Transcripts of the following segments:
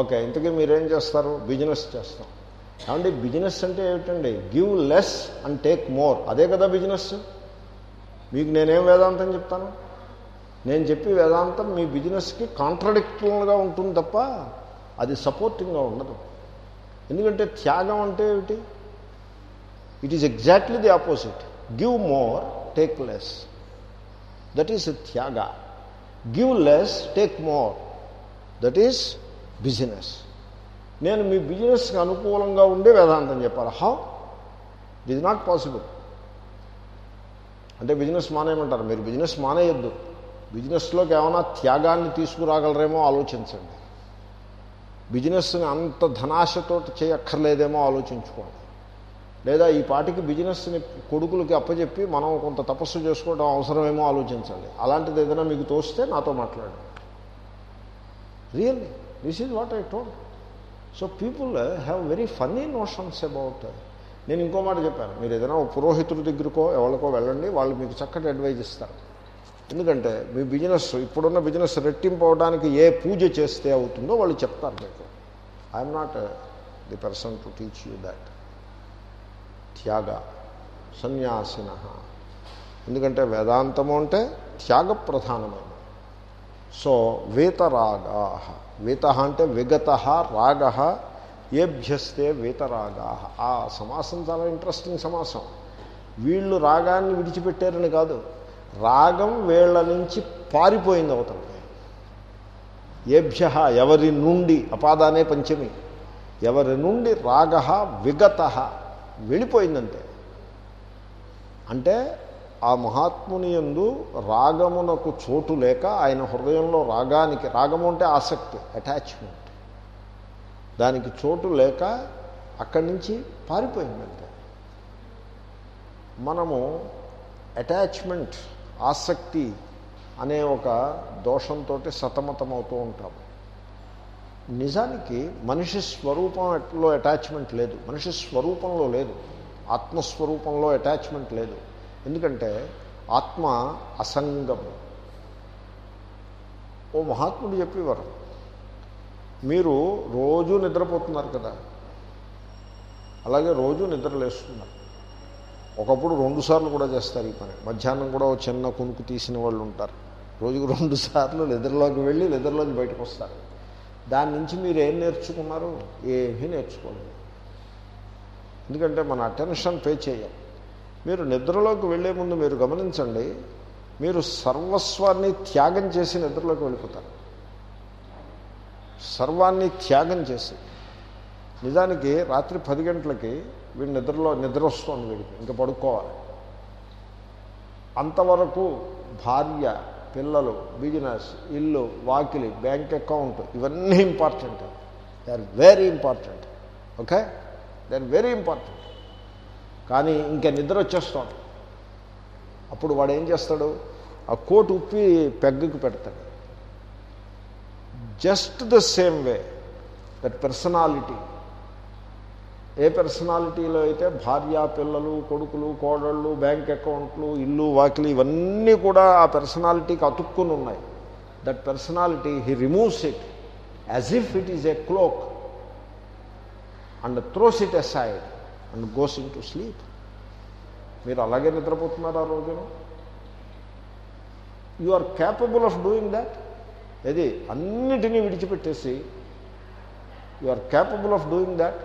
Okay ఇంతకీ మీరేం చేస్తారు? బిజినెస్ చేస్తాం. ఏమండి బిజినెస్ అంటే ఏమిటండి? Give less and take more అదే కదా బిజినెస్ మీకు నేనేం వేదాంతం చెప్తాను? నేను చెప్పి వేదాంతం మీ బిజినెస్కి కాంట్రడిక్టర్గా ఉంటుంది తప్ప అది సపోర్టింగ్గా ఉండదు. ఎందుకంటే త్యాగం అంటే ఏమిటి? It is exactly the opposite give more take less that is tyaga. Give less take more that is business. నేను మీ బిజినెస్కి అనుకూలంగా ఉండే వేదాంతం చెప్పాలి. హా? It is not possible. అంటే బిజినెస్ మానేయమంటారు. మీరు బిజినెస్ మానేయొద్దు. బిజినెస్లోకి ఏమైనా త్యాగాన్ని తీసుకురాగలరేమో ఆలోచించండి. బిజినెస్ని అంత ధనాశతో చేయక్కర్లేదేమో ఆలోచించుకోండి. లేదా ఈ పాటికి బిజినెస్ని కొడుకులకి అప్పచెప్పి మనం కొంత తపస్సు చేసుకోవడం అవసరమేమో ఆలోచించండి. అలాంటిది ఏదైనా మీకు తోస్తే నాతో మాట్లాడండి. Really. This is what I told so people have very funny notions about నేను ఇంకో మాట చెప్పాను. మీరు ఏదైనా పురోహితుడి దగ్గరకో ఎవరికో వెళ్ళండి వాళ్ళు మీకు చక్కటి అడ్వైజ్ ఇస్తారు. ఎందుకంటే మీ బిజినెస్ ఇప్పుడున్న బిజినెస్ రెట్టింపు అవడానికి ఏ పూజ చేస్తే అవుతుందో వాళ్ళు చెప్తారు మీకు. I'm not the person to teach you that tyaga సన్యాసిన. ఎందుకంటే వేదాంతము అంటే త్యాగ ప్రధానమైన సో వేతరాగా. వీత అంటే విగత రాగ ఏభ్యస్తే వీతరాగా. ఆ సమాసం చాలా ఇంట్రెస్టింగ్ సమాసం. వీళ్ళు రాగాన్ని విడిచిపెట్టారని కాదు. రాగం వీళ్ళ నుంచి పారిపోయింది అవుతుంది ఏభ్య ఎవరి నుండి? అపాదానే పంచమి. ఎవరి నుండి? రాగ విగత. వెళ్ళిపోయిందంటే అంటే ఆ మహాత్ముని ఎందు రాగమునకు చోటు లేక ఆయన హృదయంలో రాగానికి రాగము అంటే ఆసక్తి అటాచ్మెంట్ దానికి చోటు లేక అక్కడి నుంచి పారిపోయిందంటే మనము అటాచ్మెంట్ ఆసక్తి అనే ఒక దోషంతో సతమతమవుతూ ఉంటాము నిజానికి మనిషి స్వరూపంలో అటాచ్మెంట్ లేదు. మనిషి స్వరూపంలో లేదు. ఆత్మస్వరూపంలో అటాచ్మెంట్ లేదు. ఎందుకంటే ఆత్మ అసంగము. ఓ మహాత్ముడు చెప్పేవారు మీరు రోజు నిద్రపోతున్నారు కదా అలాగే రోజు నిద్రలేస్తున్నారు ఒకప్పుడు రెండు సార్లు కూడా చేస్తారు ఈ పని. మధ్యాహ్నం కూడా ఒక చిన్న కునుకు తీసిన వాళ్ళు ఉంటారు. రోజుకు రెండు సార్లు నిద్రలోకి వెళ్ళి నిద్రలోకి బయటకు వస్తారు. దాని నుంచి మీరు ఏం నేర్చుకున్నారు? ఏమీ నేర్చుకోలేదు. ఎందుకంటే మన అటెన్షన్ పే చేయాలి మీరు నిద్రలోకి వెళ్ళే ముందు మీరు గమనించండి మీరు సర్వస్వాన్ని త్యాగం చేసి నిద్రలోకి వెళ్ళిపోతారు. సర్వాన్ని త్యాగం చేసి. నిజానికి రాత్రి పది గంటలకి వీడు నిద్రలో నిద్ర వస్తుంది వీడికి ఇంకా పడుకోవాలి. అంతవరకు భార్య పిల్లలు బిజినెస్ ఇల్లు వాకిలి బ్యాంక్ అకౌంట్ ఇవన్నీ important. They are very important okay they are very important కానీ ఇంకా నిద్ర వచ్చేస్తాడు అప్పుడు వాడు ఏం చేస్తాడు? ఆ కోటు ఉప్పి పెగ్గకు పెడతాడు. Just the same way that personality. ఏ పర్సనాలిటీలో అయితే భార్య పిల్లలు కొడుకులు కోడళ్ళు బ్యాంక్ అకౌంట్లు ఇల్లు వాకిలి ఇవన్నీ కూడా ఆ పర్సనాలిటీకి అతుక్కుని ఉన్నాయి. That personality he removes it as if it is a cloak and throws it aside and goes in to sleep మీరు అలాగే నిద్రపోతున్నారు ఆ రోజున? You are capable of doing that ఏది? అన్నిటినీ విడిచిపెట్టేసి you are capable of doing that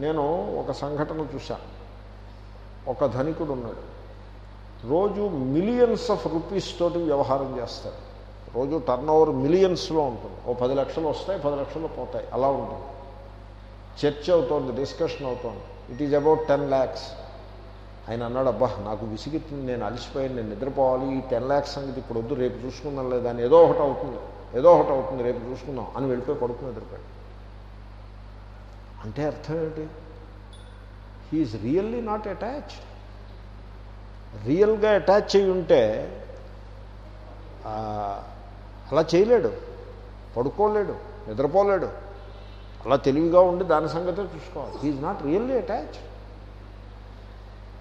నేను ఒక సంఘటన చూశాను ఒక ధనికుడు ఉన్నాడు. రోజు మిలియన్స్ ఆఫ్ రూపీస్ తోటి వ్యవహారం చేస్తాడు. రోజు టర్న్ ఓవర్ మిలియన్స్లో ఉంటుంది. ఓ పది లక్షలు వస్తాయి పది లక్షలు పోతాయి. అలా ఉంటుంది. చర్చ అవుతోంది డిస్కషన్ అవుతోంది. It is about ten lakhs ఆయన అన్నాడు అబ్బా నాకు విసిగిస్తుంది నేను అలసిపోయాను నేను నిద్రపోవాలి ఈ టెన్ ల్యాక్స్ సంగతి ఇప్పుడు వద్దు రేపు చూసుకుందాం లేదా అని ఏదో ఒకటి అవుతుంది ఏదో ఒకటి అవుతుంది రేపు చూసుకుందాం అని వెళ్ళిపోయి పడుకుని నిద్రపోయాడు. అంటే అర్థం ఏంటి? He is really not attached రియల్గా అటాచ్ అయి ఉంటే అలా చేయలేడు. పడుకోలేడు నిద్రపోలేడు. అలా తెలివిగా ఉండి దాని సంగతే చూసుకోవాలి. హీఈస్ నాట్ రియల్లీ అటాచ్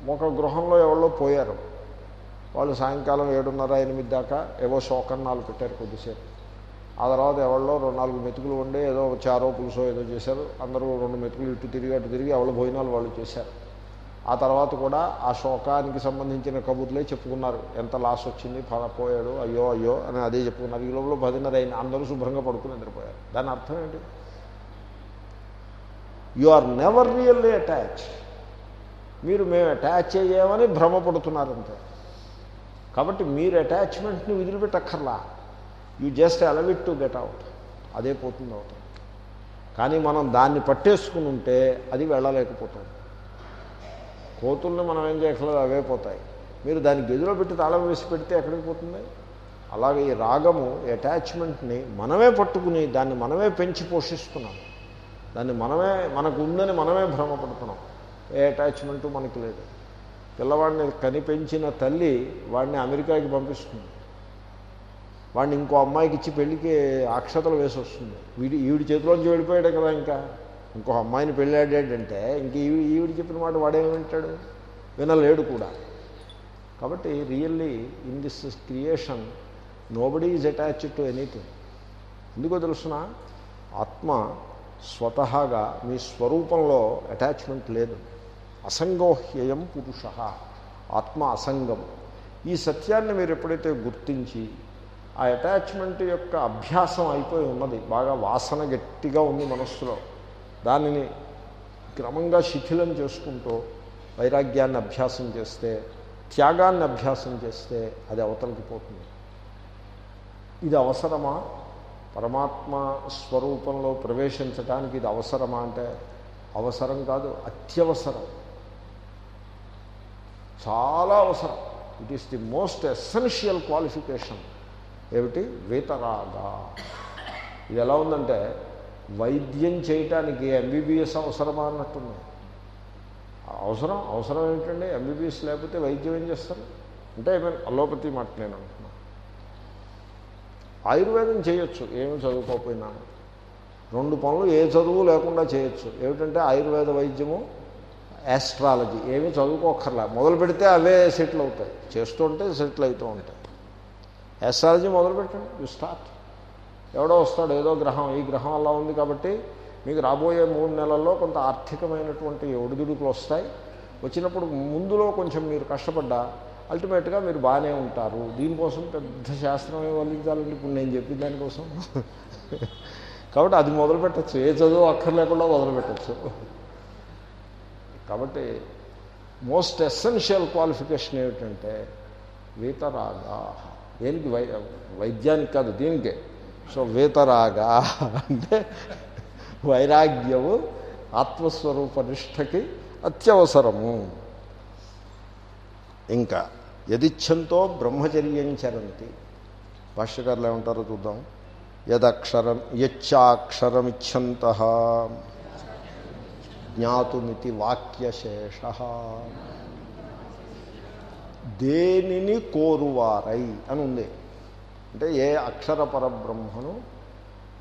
ఒక గృహంలో ఎవరో పోయారు. వాళ్ళు సాయంకాలం ఏడున్నర ఎనిమిది దాకా ఏవో శోకన్నాలు పెట్టారు కొద్దిసేపు. ఆ తర్వాత ఎవరిలో రెండు నాలుగు మెతుకులు ఉండి ఏదో చారో పులుసో ఏదో చేశారు. అందరూ రెండు మెతుకులు ఇటు తిరిగి అటు తిరిగి ఎవరి భోజనాలు వాళ్ళు చేశారు. ఆ తర్వాత కూడా ఆ శోకానికి సంబంధించిన కబుర్లే చెప్పుకున్నారు. ఎంత లాస్ వచ్చింది పోయాడు అయ్యో అయ్యో అని అదే చెప్పుకున్నారు. ఈ లోపల పదిన్నర అయిన అందరూ శుభ్రంగా పడుకుని నిద్రపోయారు. దాని అర్థం ఏంటి? You are never really attach మీరు మేము అటాచ్ అయ్యామని భ్రమపడుతున్నారంతే. కాబట్టి మీరు అటాచ్మెంట్ని వదిలిపెట్టక్కర్లా. You just allow it to get out. అదే పోతుంది అవుతుంది. కానీ మనం దాన్ని పట్టేసుకుని ఉంటే అది వెళ్ళలేకపోతుంది కోతుల్ని మనం ఏం చేయట్లేదు అవే పోతాయి. మీరు దాన్ని గదిలో పెట్టి తాళం వేసి పెడితే ఎక్కడికి పోతుంది? అలాగే ఈ రాగము అటాచ్మెంట్ని మనమే పట్టుకుని దాన్ని మనమే పెంచి పోషిస్తున్నాం. దాన్ని మనమే మనకు ఉందని మనమే భ్రమపడుతున్నాం. ఏ అటాచ్మెంటు మనకి లేదు. పిల్లవాడిని కనిపెంచిన తల్లి వాడిని అమెరికాకి పంపిస్తుంది. వాడిని ఇంకో అమ్మాయికి ఇచ్చి పెళ్ళికి అక్షతలు వేసి వస్తుంది వీడి ఈవిడి చేతిలోంచి వెళ్ళిపోయాడు కదా ఇంకా. ఇంకో అమ్మాయిని పెళ్ళాడాడంటే ఇంక ఈవి చెప్పిన మాట వాడేమి వింటాడు వినలేడు కూడా. కాబట్టి really in this creation nobody is attached to anything. ఎందుకో తెలుసిన? ఆత్మ స్వతహాగా మీ స్వరూపంలో అటాచ్మెంట్ లేదు. అసంగోహ్యయం పురుష ఆత్మ అసంగం. ఈ సత్యాన్ని మీరు ఎప్పుడైతే గుర్తించి ఆ అటాచ్మెంట్ యొక్క అభ్యాసం అయిపోయి ఉన్నది బాగా వాసన గట్టిగా ఉంది మనస్సులో దానిని క్రమంగా శిథిలం చేసుకుంటూ వైరాగ్యాన్ని అభ్యాసం చేస్తే త్యాగాన్ని అభ్యాసం చేస్తే అది అవతలకి పోతుంది. ఇది అవసరమా? పరమాత్మ స్వరూపంలో ప్రవేశించడానికి ఇది అవసరమా అంటే అవసరం కాదు అత్యవసరం. చాలా అవసరం. It is the most essential qualification ఏమిటి? వేతరాగా. ఇది ఎలా ఉందంటే వైద్యం చేయటానికి ఎంబీబీఎస్ అవసరమా అన్నట్టుంది. అవసరం అవసరం ఏంటండి ఎంబీబీఎస్ లేకపోతే వైద్యం ఏం చేస్తారు? అంటే ఐ మీన్ అలోపతి మాట నేను ఆయుర్వేదం చేయొచ్చు. ఏమి చదువుకోకపోయినా. రెండు పనులు ఏ చదువు లేకుండా చేయొచ్చు. ఏమిటంటే ఆయుర్వేద వైద్యము యాస్ట్రాలజీ ఏమీ చదువుకోకర్లా మొదలు పెడితే అవే సెటిల్ అవుతాయి. చేస్తుంటే సెటిల్ అవుతూ ఉంటాయి. యాస్ట్రాలజీ మొదలు పెట్టండి. యు స్టార్ట్ ఎవడో వస్తాడు ఏదో గ్రహం. ఈ గ్రహం అలా ఉంది కాబట్టి మీకు రాబోయే మూడు నెలల్లో కొంత ఆర్థికమైనటువంటి ఒడిదుడుకులు వస్తాయి. వచ్చినప్పుడు ముందులో కొంచెం మీరు కష్టపడ్డా అల్టిమేట్గా మీరు బాగానే ఉంటారు. దీనికోసం పెద్ద శాస్త్రం వల్లించాలంటే ఇప్పుడు నేను చెప్పి దానికోసం కాబట్టి అది మొదలు పెట్టచ్చు. ఏ చదువు అక్కర్లేకుండా మొదలు పెట్టచ్చు. కాబట్టి మోస్ట్ ఎసెన్షియల్ క్వాలిఫికేషన్ ఏమిటంటే వీతరాగా. దేనికి వై వైద్యానికి కాదు దీనికే. సో వీతరాగా అంటే వైరాగ్యము ఆత్మస్వరూప నిష్టకి అత్యవసరము. ఇంకా యదిచ్ఛంతో బ్రహ్మచర్యం చరంతి. భాష్యకారులు ఏమంటారో చూద్దాం. యదక్షరం యచ్చాక్షరమిచ్చంత జ్ఞాతుమితి వాక్యశేష. దేనిని కోరువారై అని ఉంది. అంటే ఏ అక్షర పరబ్రహ్మను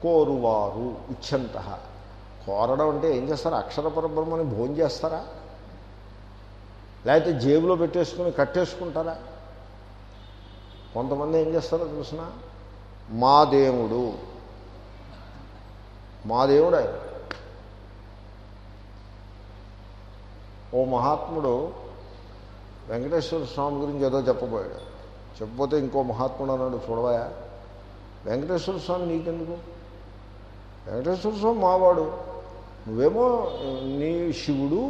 కోరువారు ఇచ్చంత కోరడం అంటే ఏం చేస్తారు? అక్షర పరబ్రహ్మని భోజనం చేస్తారా లేకపోతే జేబులో పెట్టేసుకుని కట్టేసుకుంటారా? కొంతమంది ఏం చేస్తారో తెలిసిన? మా దేవుడు. మా దేవుడు ఆయన. ఓ మహాత్ముడు వెంకటేశ్వర స్వామి గురించి ఏదో చెప్పబోయాడు. చెప్పబోతే ఇంకో మహాత్ముడు అన్నాడు చూడవయా వెంకటేశ్వర స్వామి నీకెందుకు? వెంకటేశ్వర స్వామి మావాడు. నువ్వేమో నీ శివుడు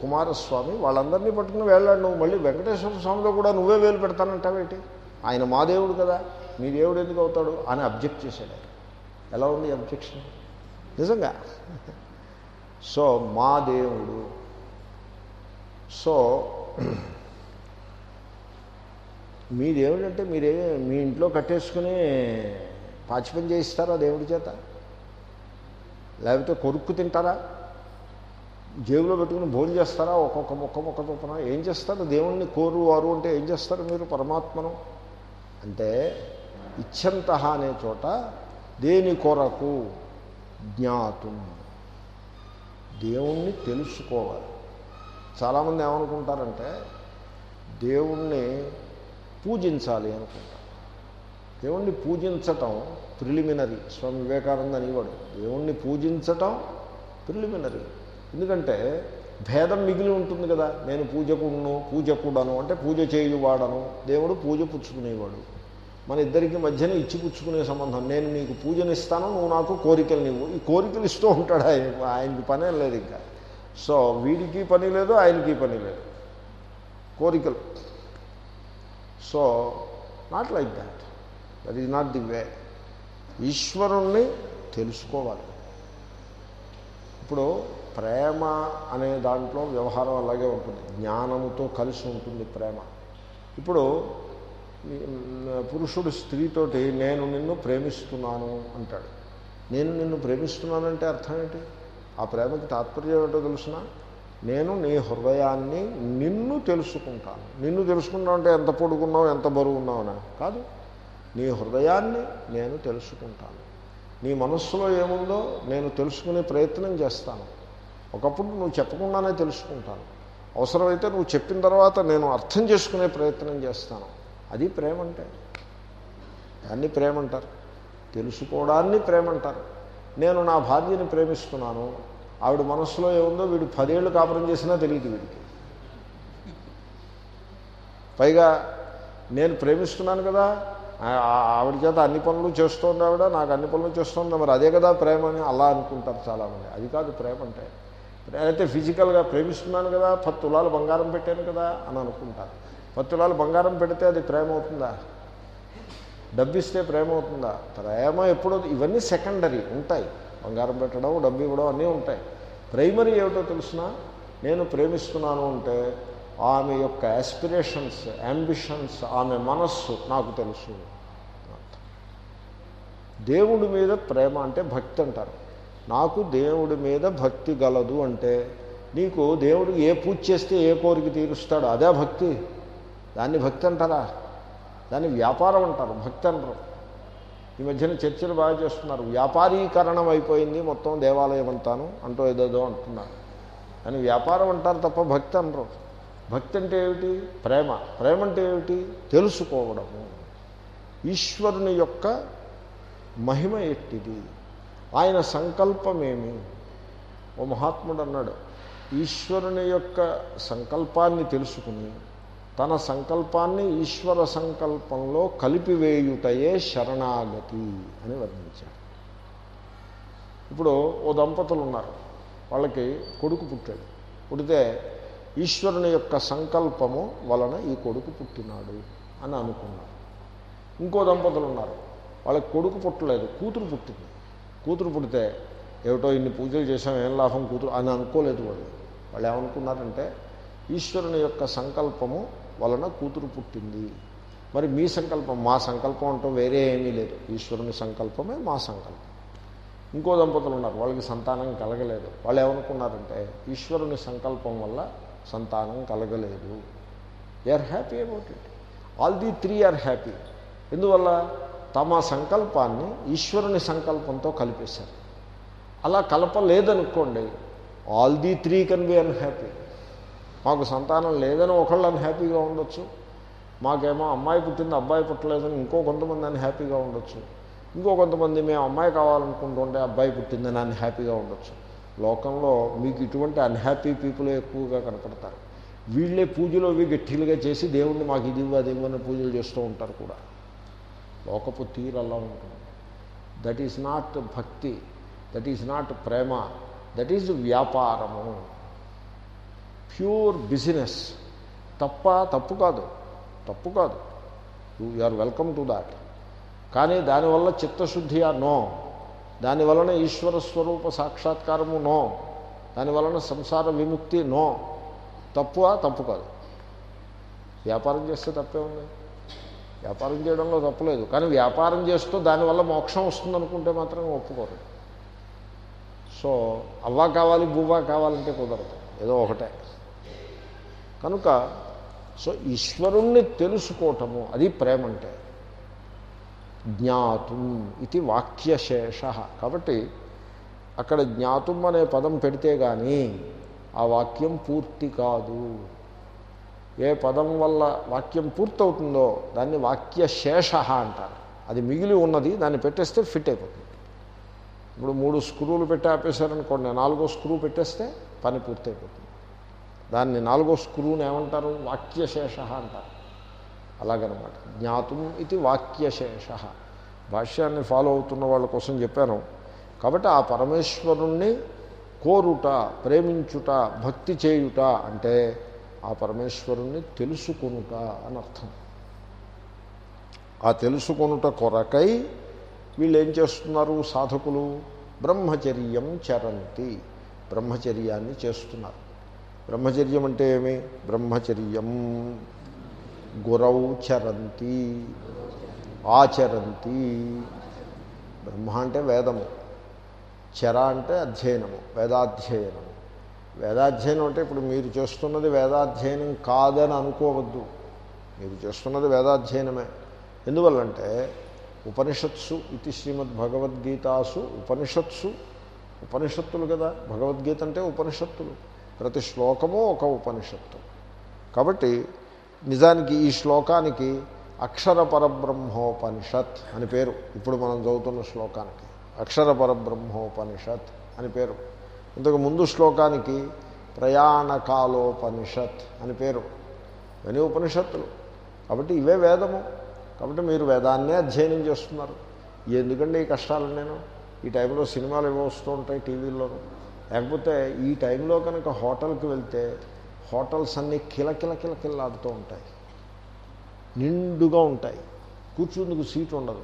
కుమారస్వామి వాళ్ళందరినీ పట్టుకుని వెళ్ళాడు. నువ్వు మళ్ళీ వెంకటేశ్వర స్వామిలో కూడా నువ్వే వేలు పెడతానంటావేటి ఆయన మా దేవుడు కదా మీ దేవుడు ఎందుకు అవుతాడు అని అబ్జెక్ట్ చేశాడు ఆయన. ఎలా ఉంది అబ్జెక్షన్? నిజంగా. సో మా దేవుడు. సో మీ దేవుడు అంటే మీరే మీ ఇంట్లో కట్టేసుకుని పాచిపని చేయిస్తారా దేవుడి చేత? లేకపోతే కొరుక్కు తింటారా? జేబులో పెట్టుకుని భోజనం చేస్తారా? ఒక్కొక్క మొక్క మొక్క చొప్పున ఏం చేస్తారు? దేవుణ్ణి కోరువారు అంటే ఏం చేస్తారు మీరు పరమాత్మను? అంటే ఇచ్చంత అనే చోట దేని కొరకు? జ్ఞాతం. దేవుణ్ణి తెలుసుకోవాలి. చాలామంది ఏమనుకుంటారంటే దేవుణ్ణి పూజించాలి అనుకుంటారు. దేవుణ్ణి పూజించటం ప్రిలిమినరీ స్వామి వివేకానంద అనేవాడు. దేవుణ్ణి పూజించటం ప్రిలిమినరీ. ఎందుకంటే భేదం మిగిలి ఉంటుంది కదా. నేను పూజకుడును పూజకుడను అంటే పూజ చేయువాడను. దేవుడు పూజ పుచ్చుకునేవాడు. మన ఇద్దరికి మధ్యన ఇచ్చి పుచ్చుకునే సంబంధం. నేను నీకు పూజనిస్తాను నువ్వు నాకు కోరికలు నీవు. ఈ కోరికలు ఇస్తూ ఉంటాడు ఆయన. ఆయనకి పనే లేదు ఇంకా. సో వీడికి పని లేదు ఆయనకి పని లేదు. కోరికలు. So not like that that is not the way ఈశ్వరుణ్ణి తెలుసుకోవాలి. ఇప్పుడు ప్రేమ అనే దాంట్లో వ్యవహారం అలాగే ఉంటుంది. జ్ఞానముతో కలిసి ఉంటుంది ప్రేమ. ఇప్పుడు పురుషుడు స్త్రీతోటి నేను నిన్ను ప్రేమిస్తున్నాను అంటాడు. నేను నిన్ను ప్రేమిస్తున్నానంటే అర్థం ఏంటి? ఆ ప్రేమకి తాత్పర్యం ఏంటో తెలుసిన? నేను నీ హృదయాన్ని నిన్ను తెలుసుకుంటాను. నిన్ను తెలుసుకున్నావు అంటే ఎంత పొడుగున్నావు ఎంత బరువున్నావునా? కాదు. నీ హృదయాన్ని నేను తెలుసుకుంటాను. నీ మనస్సులో ఏముందో నేను తెలుసుకునే ప్రయత్నం చేస్తాను. ఒకప్పుడు నువ్వు చెప్పకుండానే తెలుసుకుంటాను. అవసరమైతే నువ్వు చెప్పిన తర్వాత నేను అర్థం చేసుకునే ప్రయత్నం చేస్తాను. అది ప్రేమ అంటే. దాన్ని ప్రేమ అంటారు. తెలుసుకోవడాన్ని ప్రేమ అంటారు. నేను నా భార్యని ప్రేమిస్తున్నాను. ఆవిడ మనస్సులో ఏముందో వీడు పదేళ్ళు కాపురం చేసినా తెలియదు వీడికి. పైగా నేను ప్రేమిస్తున్నాను కదా ఆవిడ చేత అన్ని పనులు చేస్తుంది ఆవిడ నాకు అన్ని పనులు చేస్తుంది మరి అదే కదా ప్రేమ అని అలా అనుకుంటారు చాలామంది. అది కాదు ప్రేమ అంటే. అయితే ఫిజికల్గా ప్రేమిస్తున్నాను కదా పది తులాలు బంగారం పెట్టాను కదా అని అనుకుంటారు పది తులాలు బంగారం పెడితే అది ప్రేమ అవుతుందా? డబ్బిస్తే ప్రేమ అవుతుందా? ప్రేమ ఎప్పుడో ఇవన్నీ సెకండరీ ఉంటాయి. బంగారం పెట్టడం డబ్బు ఇవ్వడం అన్నీ ఉంటాయి. ప్రైమరీ ఏమిటో తెలిసినా నేను ప్రేమిస్తున్నాను అంటే ఆమె యొక్క యాస్పిరేషన్స్ అంబిషన్స్ ఆమె మనస్సు నాకు తెలుసు. దేవుడి మీద ప్రేమ అంటే భక్తి అంటారు. నాకు దేవుడి మీద భక్తి గలదు అంటే నీకు దేవుడు ఏ పూజ చేస్తే ఏ కోరిక తీరుస్తాడు అదే భక్తి. దాన్ని భక్తి అంటారా? దాన్ని వ్యాపారం అంటారు భక్తి అంటారు. ఈ మధ్యన చర్చలు బాగా చేస్తున్నారు. వ్యాపారీకరణం అయిపోయింది మొత్తం దేవాలయం అంతాను అంటూ ఏదేదో అంటున్నారు. దాన్ని వ్యాపారం అంటారు తప్ప భక్తి అనరు భక్తి అంటే ఏమిటి ప్రేమ. ప్రేమ అంటే ఏమిటి తెలుసుకోవడము. ఈశ్వరుని యొక్క మహిమ ఎట్టిది? ఆయన సంకల్పమేమి? ఓ మహాత్ముడు అన్నాడు ఈశ్వరుని యొక్క సంకల్పాన్ని తెలుసుకుని తన సంకల్పాన్ని ఈశ్వర సంకల్పంలో కలిపివేయుటయే శరణాగతి అని వర్ణించాడు. ఇప్పుడు ఓ దంపతులు ఉన్నారు. వాళ్ళకి కొడుకు పుట్టాడు. పుడితే ఈశ్వరుని యొక్క సంకల్పము వలన ఈ కొడుకు పుట్టినాడు అని అనుకున్నారు. ఇంకో దంపతులు ఉన్నారు. వాళ్ళకి కొడుకు పుట్టలేదు కూతురు పుట్టింది. కూతురు పుడితే ఏమిటో ఇన్ని పూజలు చేసాం ఏం లాభం కూతురు అని అనుకోలేదు వాళ్ళు. వాళ్ళు ఏమనుకున్నారంటే ఈశ్వరుని యొక్క సంకల్పము వలన కూతురు పుట్టింది. మరి మీ సంకల్పం మా సంకల్పం అంటూ వేరే ఏమీ లేదు. ఈశ్వరుని సంకల్పమే మా సంకల్పం. ఇంకో దంపతులు ఉన్నారు. వాళ్ళకి సంతానం కలగలేదు. వాళ్ళు ఏమనుకున్నారంటే ఈశ్వరుని సంకల్పం వల్ల సంతానం కలగలేదు. They are happy about it all the three are happy ఎందువల్ల? తమ సంకల్పాన్ని ఈశ్వరుని సంకల్పంతో కలిపేశారు. అలా కలపలేదనుకోండి all the three can be unhappy మాకు సంతానం లేదని ఒకళ్ళు అన్హ్యాపీగా ఉండొచ్చు. మాకేమో అమ్మాయి పుట్టింది అబ్బాయి పుట్టలేదని ఇంకో కొంతమంది అన్హ్యాపీగా ఉండొచ్చు. ఇంకో కొంతమంది మేము అమ్మాయి కావాలనుకుంటుంటే అబ్బాయి పుట్టిందని అన్హ్యాపీగా ఉండొచ్చు. లోకంలో మీకు ఇటువంటి అన్హ్యాపీ పీపుల్ ఎక్కువగా కనపడతారు. వీళ్ళే పూజలు అవి గట్టిలుగా చేసి దేవుణ్ణి మాకు ఇది అది ఇవ్వని పూజలు చేస్తూ ఉంటారు కూడా. లోకపు తీరు అలా ఉంటుంది. That is not bhakti. That is not prema. That is vyaparamu. Pure business తప్ప తప్పు కాదు. తప్పు కాదు. You are welcome to that కానీ దానివల్ల చిత్తశుద్ధియా నో దానివలన ఈశ్వర స్వరూప సాక్షాత్కారము నో. దానివలన సంసార విముక్తి నో. తప్పు తప్పు కాదు. వ్యాపారం చేస్తే తప్పే ఉంది. వ్యాపారం చేయడంలో తప్పులేదు కానీ వ్యాపారం చేస్తూ దానివల్ల మోక్షం వస్తుందనుకుంటే మాత్రం ఒప్పుకోరు. సో అవ్వా కావాలి బువ్వా కావాలంటే కుదరదు. ఏదో ఒకటే. కనుక సో ఈశ్వరుణ్ణి తెలుసుకోవటము అది ప్రేమ అంటే జ్ఞాతుం ఇది వాక్యశేష. కాబట్టి అక్కడ జ్ఞాతుం అనే పదం పెడితే కానీ ఆ వాక్యం పూర్తి కాదు. ఏ పదం వల్ల వాక్యం పూర్తవుతుందో దాన్ని వాక్యశేష అంటారు. అది మిగిలి ఉన్నది దాన్ని పెట్టేస్తే ఫిట్ అయిపోతుంది. ఇప్పుడు మూడు స్క్రూలు పెట్టి ఆపేశారనుకోండి నాలుగో స్క్రూ పెట్టేస్తే పని పూర్తయిపోతుంది. దాన్ని నాలుగో స్క్రూని ఏమంటారు? వాక్యశేష అంటారు. అలాగనమాట. జ్ఞాతం ఇది వాక్యశేష. భాష్యాన్ని ఫాలో అవుతున్న వాళ్ళ కోసం చెప్పాను. కాబట్టి ఆ పరమేశ్వరుణ్ణి కోరుట ప్రేమించుట భక్తి చేయుట అంటే ఆ పరమేశ్వరుణ్ణి తెలుసుకొనుట అని అర్థం. ఆ తెలుసుకొనుట కొరకై వీళ్ళు ఏం చేస్తున్నారు సాధకులు? బ్రహ్మచర్యం చరంతి. బ్రహ్మచర్యాన్ని చేస్తున్నారు. బ్రహ్మచర్యం అంటే ఏమి? బ్రహ్మచర్యం. గురౌ చరంతి ఆచరంతి. బ్రహ్మ అంటే వేదము చర అంటే అధ్యయనము వేదాధ్యయనము వేదాధ్యయనం అంటే ఇప్పుడు మీరు చేస్తున్నది వేదాధ్యయనం కాదని అనుకోవద్దు. మీరు చేస్తున్నది వేదాధ్యయనమే. ఎందువల్లంటే ఉపనిషత్సు ఇది శ్రీమద్ భగవద్గీతాసు ఉపనిషత్సు ఉపనిషత్తులు కదా. భగవద్గీత అంటే ఉపనిషత్తులు. ప్రతి శ్లోకము ఒక ఉపనిషత్తు. కాబట్టి నిజానికి ఈ శ్లోకానికి అక్షర పరబ్రహ్మోపనిషత్ అని పేరు. ఇప్పుడు మనం చదువుతున్న శ్లోకానికి అక్షర పరబ్రహ్మోపనిషత్ అని పేరు. ఇంతకు ముందు శ్లోకానికి ప్రయాణకాలోపనిషత్ అని పేరు. ఇవన్నీ ఉపనిషత్తులు. కాబట్టి ఇవే వేదము. కాబట్టి మీరు వేదాన్నే అధ్యయనం చేస్తున్నారు. ఎందుకంటే ఈ కష్టాలు నేను? ఈ టైంలో సినిమాలు ఏవో వస్తూ ఉంటాయి టీవీల్లోనూ. లేకపోతే ఈ టైంలో కనుక హోటల్కి వెళ్తే హోటల్స్ అన్నీ కిలకిల కిలకిల్లాడుతూ ఉంటాయి. నిండుగా ఉంటాయి. కూర్చుందుకు సీటు ఉండదు.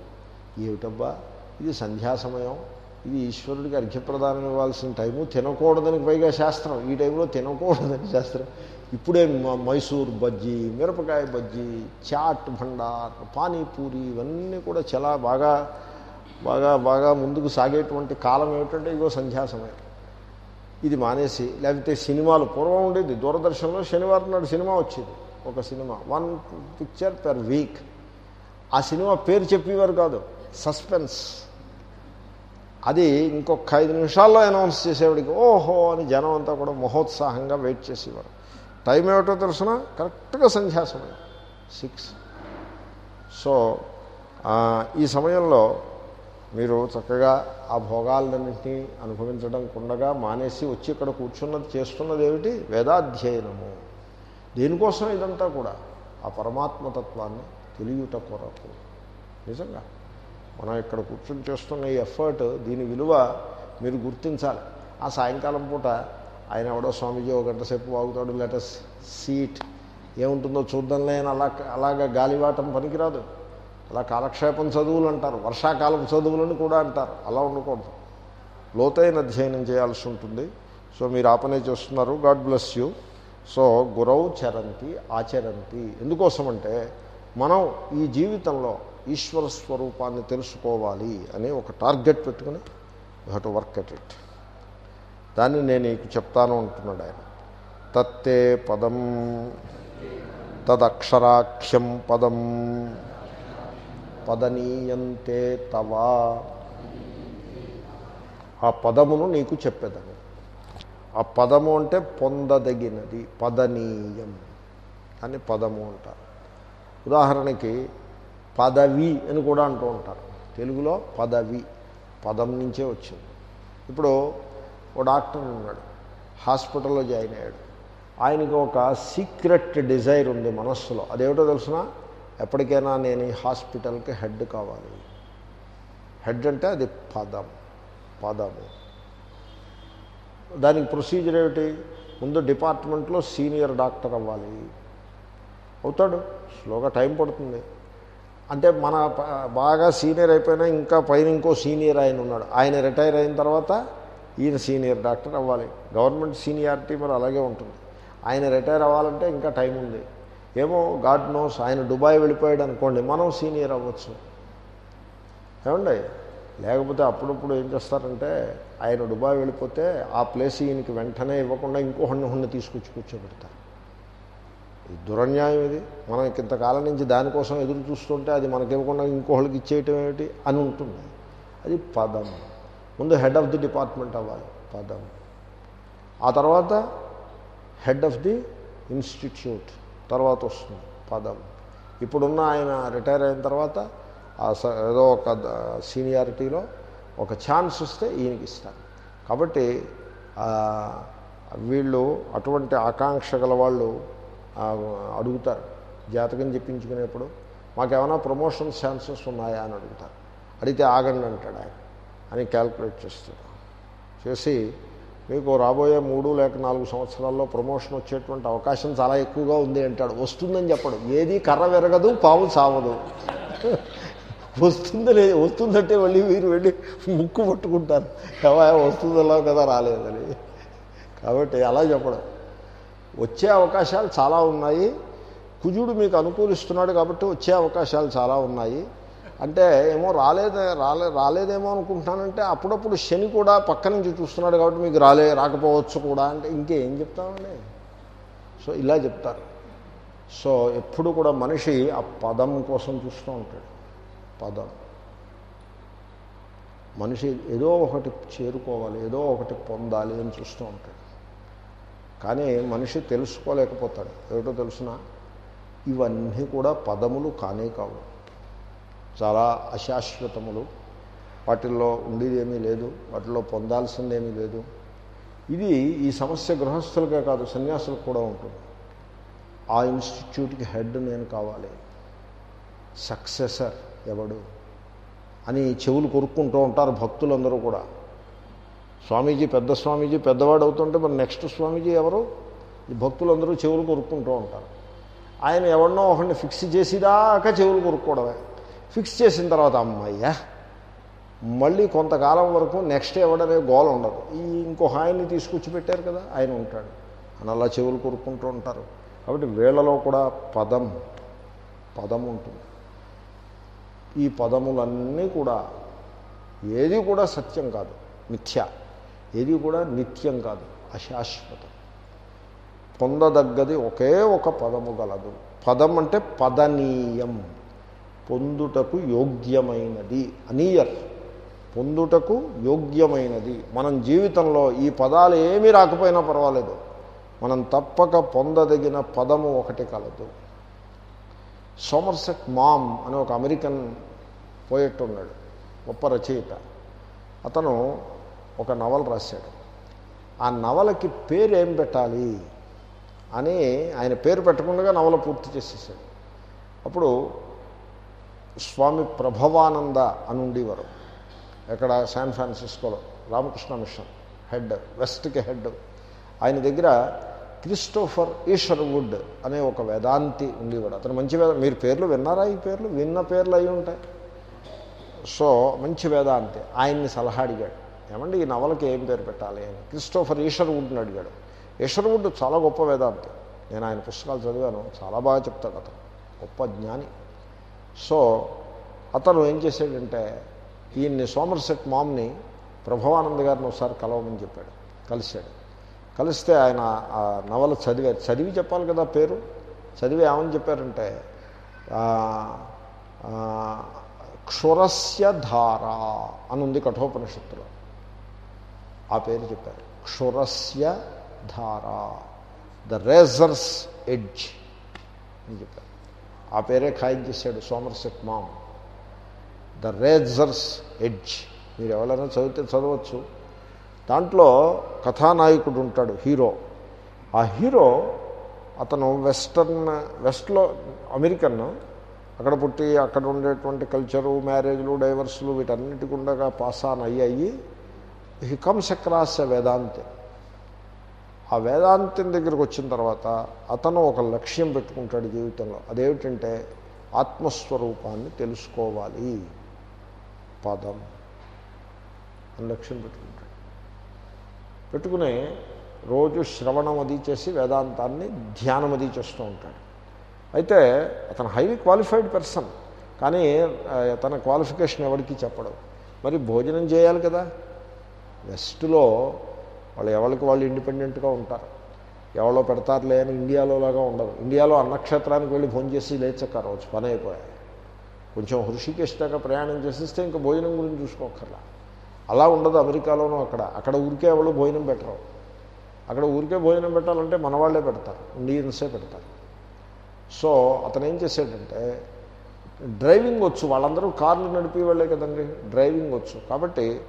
ఏమిటబ్బా? ఇది సంధ్యా సమయం. ఇది ఈశ్వరుడికి అర్ఘ్యప్రదానం ఇవ్వాల్సిన టైము. తినకూడదని పైగా శాస్త్రం. ఈ టైంలో తినకూడదని శాస్త్రం. ఇప్పుడే మైసూర్ బజ్జీ మిరపకాయ బజ్జీ చాట్ భండార్ పానీపూరి ఇవన్నీ కూడా చాలా బాగా బాగా బాగా ముందుకు సాగేటువంటి కాలం ఏమిటంటే ఇగో సంధ్యా సమయం. ఇది మానేసి లేకపోతే సినిమాలు పూర్వం ఉండేది. దూరదర్శన్లో శనివారం నాడు సినిమా వచ్చేది ఒక cinema. One picture per week ఆ సినిమా పేరు చెప్పేవారు కాదు సస్పెన్స్ అది ఇంకొక ఐదు నిమిషాల్లో అనౌన్స్ చేసేవాడికి ఓహో అని జనం అంతా కూడా మహోత్సాహంగా వెయిట్ చేసేవారు. టైం ఏమిటో తెలుసిన? కరెక్ట్గా సంధ్యా సమయం సిక్స్ సో ఈ సమయంలో మీరు చక్కగా ఆ భోగాలన్నింటినీ అనుభవించడం కుండగా మానేసి వచ్చి ఇక్కడ కూర్చున్నది చేస్తున్నది ఏమిటి? వేదాధ్యయనము. దేనికోసం ఇదంతా కూడా ఆ పరమాత్మతత్వాన్ని తెలియట కొరకు. నిజంగా మనం ఇక్కడ కూర్చొని చేస్తున్న ఈ ఎఫర్ట్ దీని విలువ మీరు గుర్తించాలి. ఆ సాయంకాలం పూట ఆయన ఎవడో స్వామీజీ ఒక గంట సేపు వాగుతాడు లెటస్ సీట్ ఏముంటుందో చూద్దాంలే అని అలా అలాగా గాలివాటం పనికిరాదు. అలా కాలక్షేపం చదువులు అంటారు. వర్షాకాలం చదువులను కూడా అంటారు. అలా ఉండకూడదు. లోతైన అధ్యయనం చేయాల్సి ఉంటుంది. సో మీరు ఆపనే చేస్తున్నారు. God bless you. సో గురౌ చరంతి ఆచరంతి. ఎందుకోసమంటే మనం ఈ జీవితంలో ఈశ్వర స్వరూపాన్ని తెలుసుకోవాలి అని ఒక టార్గెట్ పెట్టుకుని you to work at it. దాన్ని నేను నీకు చెప్తాను అంటున్నాడు ఆయన. తత్తే పదం తదక్షరాఖ్యం పదం. పదనీయంతే తవా. ఆ పదమును నీకు చెప్పేదాన్ని. ఆ పదము అంటే పొందదగినది పదనీయం అని పదము అంటారు. ఉదాహరణకి పదవి అని కూడా అంటూ ఉంటారు. తెలుగులో పదవి పదం నుంచే వచ్చింది. ఇప్పుడు ఓ డాక్టర్ ఉన్నాడు హాస్పిటల్లో జాయిన్ అయ్యాడు. ఆయనకు ఒక సీక్రెట్ డిజైర్ ఉంది మనస్సులో. అదేమిటో తెలిసిన? ఎప్పటికైనా నేను ఈ హాస్పిటల్కి హెడ్ కావాలి. హెడ్ అంటే అది పదం పదము. దానికి ప్రొసీజర్ ఏమిటి? ముందు డిపార్ట్మెంట్లో సీనియర్ డాక్టర్ అవ్వాలి. అవుతాడు స్లోగా టైం పడుతుంది. అంటే మన బాగా సీనియర్ అయిపోయినా ఇంకా పైన ఇంకో సీనియర్ ఆయన ఉన్నాడు. ఆయన రిటైర్ అయిన తర్వాత ఈయన సీనియర్ డాక్టర్ అవ్వాలి. గవర్నమెంట్ సీనియారిటీ మరి అలాగే ఉంటుంది. ఆయన రిటైర్ అవ్వాలంటే ఇంకా టైం ఉంది. ఏమో గాడ్ నోస్ ఆయన దుబాయ్ వెళ్ళిపోయాడు అనుకోండి మనం సీనియర్ అవ్వచ్చు. ఏమండి? లేకపోతే అప్పుడప్పుడు ఏం చేస్తారంటే ఆయన దుబాయ్ వెళ్ళిపోతే ఆ ప్లేస్ ఈయనకి వెంటనే ఇవ్వకుండా ఇంకో హండి హండి తీసుకొచ్చి కూర్చోబెడతారు. ఇది దురన్యాయం ఇది. మనం ఇంతకాలం నుంచి దానికోసం ఎదురు చూస్తుంటే అది మనకి ఇవ్వకుండా ఇంకోళ్ళకి ఇచ్చేయటం ఏమిటి అని ఉంటుంది. అది పదం. ముందు హెడ్ ఆఫ్ ది డిపార్ట్మెంట్ అవ్వాలి. పదం. ఆ తర్వాత హెడ్ ఆఫ్ ది ఇన్స్టిట్యూట్. తర్వాత వస్తుంది పదం. ఇప్పుడున్న ఆయన రిటైర్ అయిన తర్వాత ఏదో ఒక సీనియారిటీలో ఒక ఛాన్స్ వస్తే ఈయనకి ఇస్తారు. కాబట్టి వీళ్ళు అటువంటి ఆకాంక్ష గల వాళ్ళు అడుగుతారు. జాతకం చెప్పించుకునేప్పుడు మాకేమైనా ప్రమోషన్ ఛాన్సెస్ ఉన్నాయా అని అడుగుతారు. అడిగితే ఆగండి అంటాడు ఆయన. అని క్యాల్కులేట్ చేస్తాడు. చేసి మీకు రాబోయే మూడు లేక నాలుగు సంవత్సరాల్లో ప్రమోషన్ వచ్చేటువంటి అవకాశం చాలా ఎక్కువగా ఉంది అంటాడు. వస్తుందని చెప్పడు. ఏది కర్ర విరగదు పాము చావదు వస్తుంది లేదు వస్తుందంటే మళ్ళీ మీరు వెళ్ళి ముక్కు పట్టుకుంటారు. ఏవా వస్తుందలా కదా రాలేదని. కాబట్టి అలా చెప్పడం. వచ్చే అవకాశాలు చాలా ఉన్నాయి. కుజుడు మీకు అనుకూలిస్తున్నాడు కాబట్టి వచ్చే అవకాశాలు చాలా ఉన్నాయి. అంటే ఏమో రాలేదే రాలే రాలేదేమో అనుకుంటున్నానంటే అప్పుడప్పుడు శని కూడా పక్క నుంచి చూస్తున్నాడు కాబట్టి మీకు రాలే రాకపోవచ్చు కూడా అంటే ఇంకేం చెప్తామండి? సో ఇలా చెప్తారు. సో ఎప్పుడు కూడా మనిషి ఆ పదం కోసం చూస్తూ ఉంటాడు. పదం. మనిషి ఏదో ఒకటి చేరుకోవాలి ఏదో ఒకటి పొందాలి అని చూస్తూ ఉంటాడు. కానీ మనిషి తెలుసుకోలేకపోతాడు. ఏమిటో తెలుసిన? ఇవన్నీ కూడా పదములు కానే కావు. చాలా అశాశ్వతములు. వాటిల్లో ఉండేదేమీ లేదు. వాటిల్లో పొందాల్సిందేమీ లేదు. ఇది ఈ సమస్య గృహస్థులకే కాదు సన్యాసులకు కూడా ఉంటుంది. ఆ ఇన్స్టిట్యూట్కి హెడ్ నేను కావాలి. సక్సెసర్ ఎవడు అని చెవులు కొరుక్కుంటూ ఉంటారు భక్తులందరూ కూడా. స్వామీజీ పెద్ద స్వామీజీ పెద్దవాడు అవుతుంటే మరి నెక్స్ట్ స్వామీజీ ఎవరు? ఈ భక్తులందరూ చెవులు కొరుక్కుంటూ ఉంటారు. ఆయన ఎవరినో ఒకరిని ఫిక్స్ చేసిదాకా చెవులు కొరుక్కోవడమే. ఫిక్స్ చేసిన తర్వాత అమ్మయ్యా మళ్ళీ కొంతకాలం వరకు నెక్స్ట్ ఎవడనే గోల ఉండదు. ఈ ఇంకో ఆయన్ని తీసుకొచ్చి పెట్టారు కదా ఆయన ఉంటాడు. అని అలా చెవులు కొరుక్కుంటూ ఉంటారు. కాబట్టి వీళ్ళలో కూడా పదం పదం ఉంటుంది. ఈ పదములన్నీ కూడా ఏది కూడా సత్యం కాదు. మిథ్య. ఏది కూడా నిత్యం కాదు. అశాశ్వతం. పొందదగ్గది ఒకే ఒక పదము గలదు. పదం అంటే పదనీయం. పొందుటకు యోగ్యమైనది అనియర్ పొందుటకు యోగ్యమైనది. మనం జీవితంలో ఈ పదాలు ఏమీ రాకపోయినా పర్వాలేదు. మనం తప్పక పొందదగిన పదము ఒకటి కలదు. సోమర్సెట్ మామ్ అనే ఒక అమెరికన్ పోయెట్ ఉన్నాడు గొప్ప రచయిత. అతను ఒక నవల రాశాడు. ఆ నవలకి పేరు ఏం పెట్టాలి అని ఆయన పేరు పెట్టకుండా నవల పూర్తి చేసేసాడు. అప్పుడు స్వామి ప్రభవానంద అని ఉండేవారు. ఎక్కడ శాన్ ఫ్రాన్సిస్కోలో. రామకృష్ణ మిషన్ హెడ్ వెస్ట్కి హెడ్. ఆయన దగ్గర క్రిస్టోఫర్ ఈశ్వర్వుడ్ అనే ఒక వేదాంతి ఉండేవాడు. అతను మంచి వేద మీరు పేర్లు విన్నారా ఈ పేర్లు? విన్న పేర్లు అయి ఉంటాయి. సో మంచి వేదాంతి. ఆయన్ని సలహా అడిగాడు. ఏమండి ఈ నవలకి ఏం పేరు పెట్టాలి అని. క్రిస్టోఫర్ ఈశ్వర్వుడ్ని అడిగాడు. ఈశ్వర్వుడ్ చాలా గొప్ప వేదాంతి. నేను ఆయన పుస్తకాలు చదివాను. చాలా బాగా చెప్తాడు అతను. గొప్ప జ్ఞాని. సో అతను ఏం చేశాడంటే ఈయన్ని సోమర్సెట్ మామ్ని ప్రభవానంద్ గారిని ఒకసారి కలవమని చెప్పాడు కలిశాడు. కలిస్తే ఆయన ఆ నవల చదివారు. చదివి చెప్పాలి కదా పేరు? చదివి ఏమని చెప్పారంటే క్షురస్య ధార అని ఉంది కఠోపనిషత్తులో. ఆ పేరు చెప్పారు. క్షురస్య ధార ద రేజర్స్ ఎడ్జ్ అని చెప్పారు. ఆ పేరే ఖాయం చేశాడు Somerset Maugham. The razor's edge. మీరు ఎవరైనా చదివితే చదవచ్చు. దాంట్లో కథానాయకుడు ఉంటాడు హీరో. ఆ హీరో అతను వెస్టర్న్ వెస్ట్లో అమెరికన్. అక్కడ పుట్టి అక్కడ ఉండేటువంటి కల్చరు మ్యారేజ్లు డైవర్స్లు వీటన్నిటి గుండగా పాస్ ఆన్ అయ్యి అయ్యి హీ కమ్స్ అక్రాస్ వేదాంతి. ఆ వేదాంతం దగ్గరికి వచ్చిన తర్వాత అతను ఒక లక్ష్యం పెట్టుకుంటాడు జీవితంలో. అదేమిటంటే ఆత్మస్వరూపాన్ని తెలుసుకోవాలి. పదం. అని లక్ష్యం పెట్టుకుంటాడు. పెట్టుకుని రోజు శ్రవణం అది చేసి వేదాంతాన్ని ధ్యానం అది చేస్తూ ఉంటాడు. అయితే అతను హైలీ క్వాలిఫైడ్ పర్సన్ కానీ తన క్వాలిఫికేషన్ ఎవరికి చెప్పడం. మరి భోజనం చేయాలి కదా. వెస్ట్లో వాళ్ళు ఎవరికి వాళ్ళు ఇండిపెండెంట్గా ఉంటారు. ఎవరో పెడతారులే అని ఇండియాలో లాగా ఉండదు ఇండియాలో అన్నక్షేత్రానికి వెళ్ళి భోజనం చేసి లేచక్క రోజు పని అయిపోయాయి. కొంచెం హృషికేశ్ దాకా ప్రయాణం చేసిస్తే ఇంకా భోజనం గురించి చూసుకోకర్లా అలా ఉండదు అమెరికాలోనూ అక్కడ. అక్కడ ఊరికే ఎవరు భోజనం పెట్టరు. అక్కడ ఊరికే భోజనం పెట్టాలంటే మన వాళ్ళే పెడతారు. ఇండియన్సే పెడతారు. సో అతను ఏం చేశాడంటే డ్రైవింగ్ వచ్చు. వాళ్ళందరూ కార్లు నడిపే వాళ్ళే కదండి. డ్రైవింగ్ వచ్చు. కాబట్టి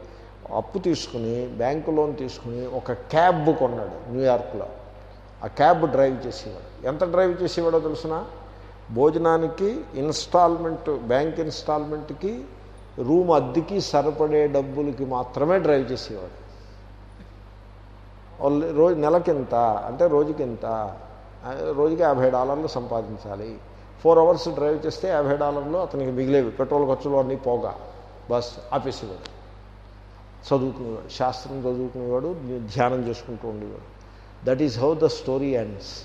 అప్పు తీసుకుని బ్యాంకు లోన్ తీసుకుని ఒక క్యాబ్ కొన్నాడు న్యూయార్క్లో. ఆ క్యాబ్ డ్రైవ్ చేసేవాడు. ఎంత డ్రైవ్ చేసేవాడో తెలిసిన? భోజనానికి ఇన్స్టాల్మెంట్ బ్యాంక్ ఇన్స్టాల్మెంట్కి రూమ్ అద్దెకి సరిపడే డబ్బులకి మాత్రమే డ్రైవ్ చేసేవాడు. వాళ్ళు రోజు నెలకింత? అంటే రోజుకింత? రోజుకి యాభై డాలర్లు సంపాదించాలి. ఫోర్ అవర్స్ డ్రైవ్ చేస్తే యాభై డాలర్లు అతనికి మిగిలేవి. పెట్రోల్ ఖర్చులు అన్నీ పోగా. బస్ ఆపేసేవాడు. చదువుకునేవాడు శాస్త్రం చదువుకునేవాడు ధ్యానం చేసుకుంటూ ఉండేవాడు. That is how the story ends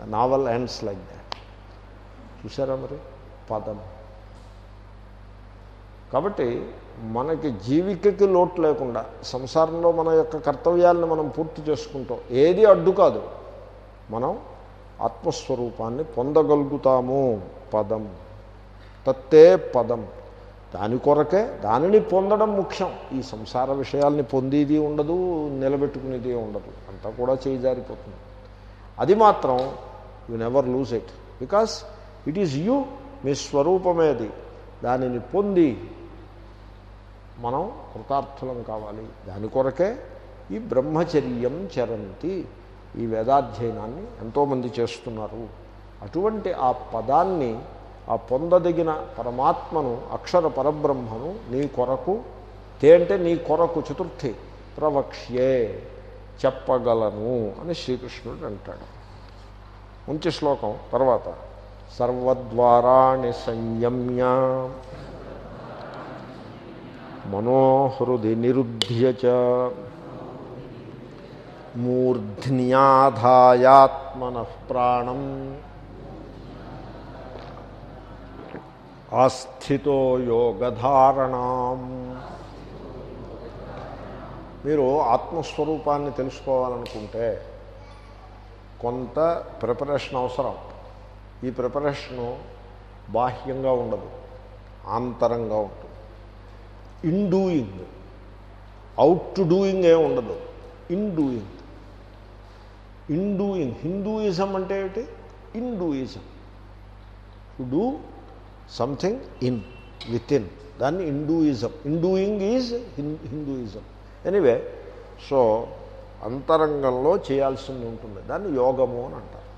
the novel ends like that చూసారా మరి? పదం కాబట్టి మనకి జీవికకి లోటు లేకుండా సంసారంలో మన యొక్క కర్తవ్యాలను మనం పూర్తి చేసుకుంటాం. ఏది అడ్డు కాదు. మనం ఆత్మస్వరూపాన్ని పొందగలుగుతాము. పదం. తత్తే పదం. దాని కొరకే దానిని పొందడం ముఖ్యం. ఈ సంసార విషయాల్ని పొందేది ఉండదు నిలబెట్టుకునేది ఉండదు. అంతా కూడా చేయిజారిపోతుంది అది మాత్రం you never lose it because it is you మీ స్వరూపమేది. దానిని పొంది మనం కృతార్థులం కావాలి. దాని కొరకే ఈ బ్రహ్మచర్యం చరంతి. ఈ వేదాధ్యయనాన్ని ఎంతోమంది చేస్తున్నారు. అటువంటి ఆ పదాన్ని ఆ పొందదగిన పరమాత్మను అక్షర పరబ్రహ్మను నీ కొరకు తే అంటే నీ కొరకు చతుర్థి ప్రవక్ష్యే చెప్పగలను అని శ్రీకృష్ణుడు అంటాడు. మంచి శ్లోకం తర్వాత సర్వద్వారాణి సంయమ్య మనోహృది నిరుధ్య చ మూర్ధ్న్యాధాయాత్మన ప్రాణం ఆస్థితో యోగధారణం. మీరు ఆత్మస్వరూపాన్ని తెలుసుకోవాలనుకుంటే కొంత ప్రిపరేషన్ అవసరం. ఈ ప్రిపరేషను బాహ్యంగా ఉండదు ఆంతరంగా ఉంటుంది. In doing out to doing ఏ ఉండదు. In doing. In doing Hinduism అంటే ఏమిటి? In doism. To do something in with in దాన్ని Hinduism Hinduing is Hinduism anyway so అంతరంగంలో చేయాల్సింది ఉంటుంది. దాన్ని యోగము అని అంటారు.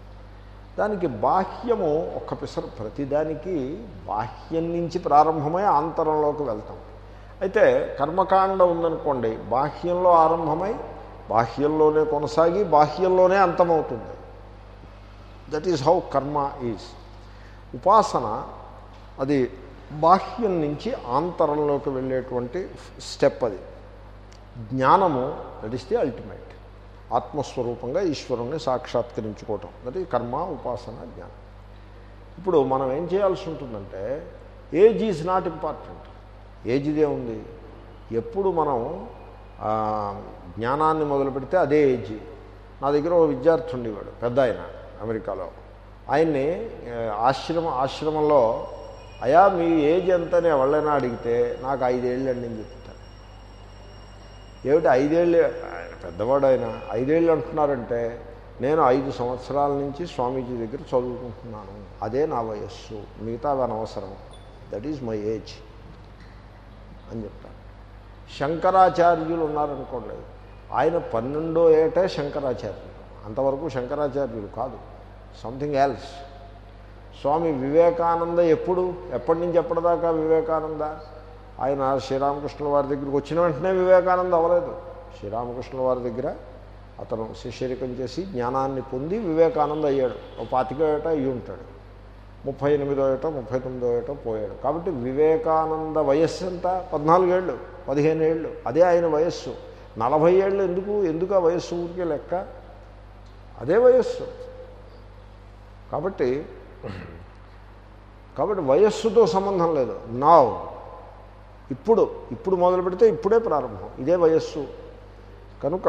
దానికి బాహ్యము ఒక్క పిసర్ ప్రతిదానికి బాహ్యం నుంచి ప్రారంభమై ఆంతరంలోకి వెళ్తాం. అయితే కర్మకాండ ఉందనుకోండి బాహ్యంలో ఆరంభమై బాహ్యంలోనే కొనసాగి బాహ్యంలోనే అంతమవుతుంది. That is how karma is upasana అది బాహ్యం నుంచి ఆంతరంలోకి వెళ్ళేటువంటి స్టెప్ అది. జ్ఞానము దట్ ఈస్ ది అల్టిమేట్ ఆత్మస్వరూపంగా ఈశ్వరుణ్ణి సాక్షాత్కరించుకోవటం. దట్ ఈ కర్మ ఉపాసన జ్ఞానం. ఇప్పుడు మనం ఏం చేయాల్సి ఉంటుందంటే age is not important age ఇదే ఉంది. ఎప్పుడు మనం జ్ఞానాన్ని మొదలు పెడితే అదే ఏజ్. నా దగ్గర ఒక విద్యార్థి ఉండేవాడు పెద్ద ఆయన అమెరికాలో. ఆయన్ని ఆశ్రమ ఆశ్రమంలో అయా మీ ఏజ్ ఎంతని ఎవరైనా అడిగితే నాకు ఐదేళ్ళు అండి అని చెప్తాను ఏమిటి ఐదేళ్ళు? పెద్దవాడు ఆయన. ఐదేళ్ళు అంటున్నారంటే నేను ఐదు సంవత్సరాల నుంచి స్వామీజీ దగ్గర చదువుకుంటున్నాను. అదే నా వయస్సు. మిగతా అనవసరం దట్ ఈజ్ మై ఏజ్ అని చెప్తాను శంకరాచార్యులు ఉన్నారనుకోండి. ఆయన పన్నెండో ఏటే శంకరాచార్యులు. అంతవరకు శంకరాచార్యులు కాదు. సంథింగ్ ఎల్స్ స్వామి వివేకానంద ఎప్పుడు? ఎప్పటి నుంచి ఎప్పటిదాకా వివేకానంద? ఆయన శ్రీరామకృష్ణుల వారి దగ్గరికి వచ్చిన వెంటనే వివేకానంద అవ్వలేదు. శ్రీరామకృష్ణుల వారి దగ్గర అతను శిష్యరికం చేసి జ్ఞానాన్ని పొంది వివేకానంద అయ్యాడు. ఓ పాతిక ఏట అయ్యి ఉంటాడు. ముప్పై ఎనిమిదో ఏటో ముప్పై తొమ్మిదో ఏటో పోయాడు. కాబట్టి వివేకానంద వయస్సు ఎంత? పద్నాలుగేళ్ళు పదిహేను ఏళ్ళు. అదే ఆయన వయస్సు. నలభై ఏళ్ళు ఎందుకు? ఎందుకు ఆ వయస్సు ఊరికే లెక్క? అదే వయస్సు. కాబట్టి కాబట్టి వయస్సుతో సంబంధం లేదు. నా ఇప్పుడు ఇప్పుడు మొదలు పెడితే ఇప్పుడే ప్రారంభం. ఇదే వయస్సు. కనుక